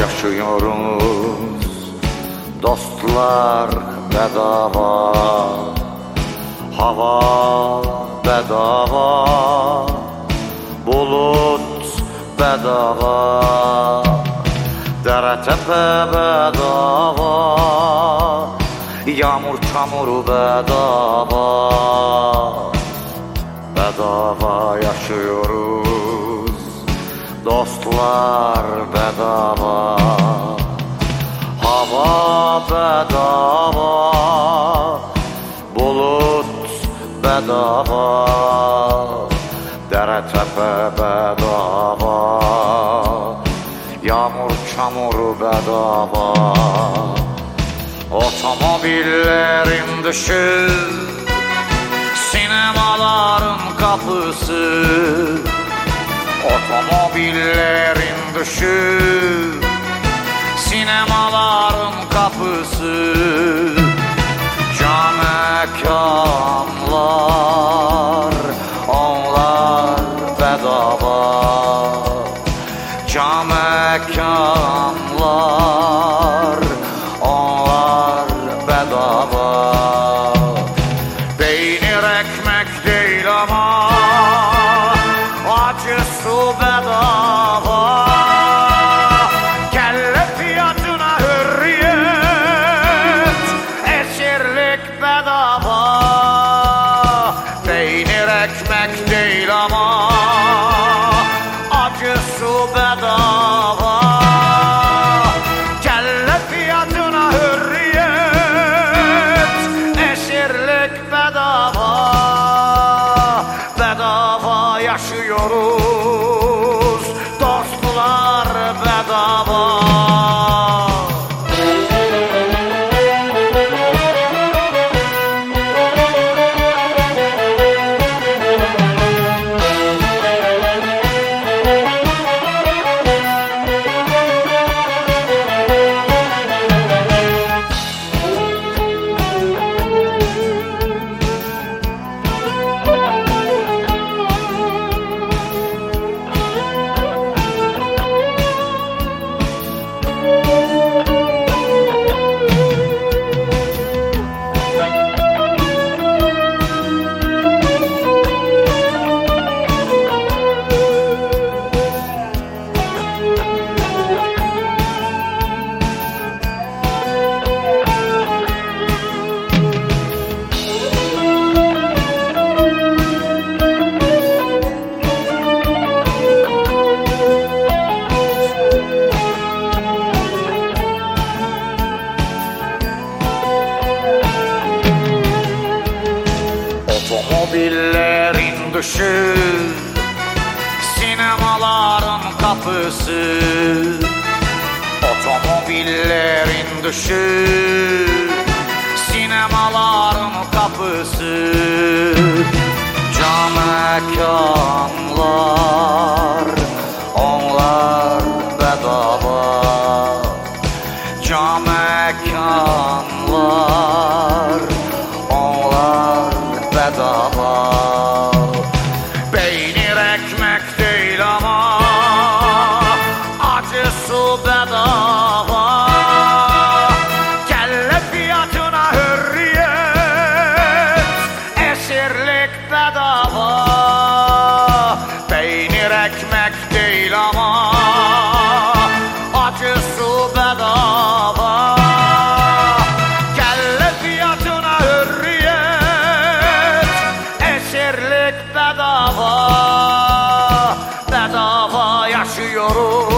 yaşıyoruz. Dostlar bedava Hava bedava Bulut bedava Dere tepe bedava Yağmur çamur bedava. Bedava yaşıyoruz Dostlar bedava Hava bedava Bulut bedava Dere tepe bedava Yağmur çamur bedava. Otomobillerin dışı Sinemaların kapısı Dışı Sinemaların kapısı Cam mekanlar Acı su Otomobillerin dışı Sinemaların kapısı. Otomobillerin dışı Sinemaların kapısı. Cam mekanlar bedava. Peynir ekmek değil ama Acı su bedava. Kelle fiyatına hürriyet Esirlik bedava. Bedava yaşıyoruz.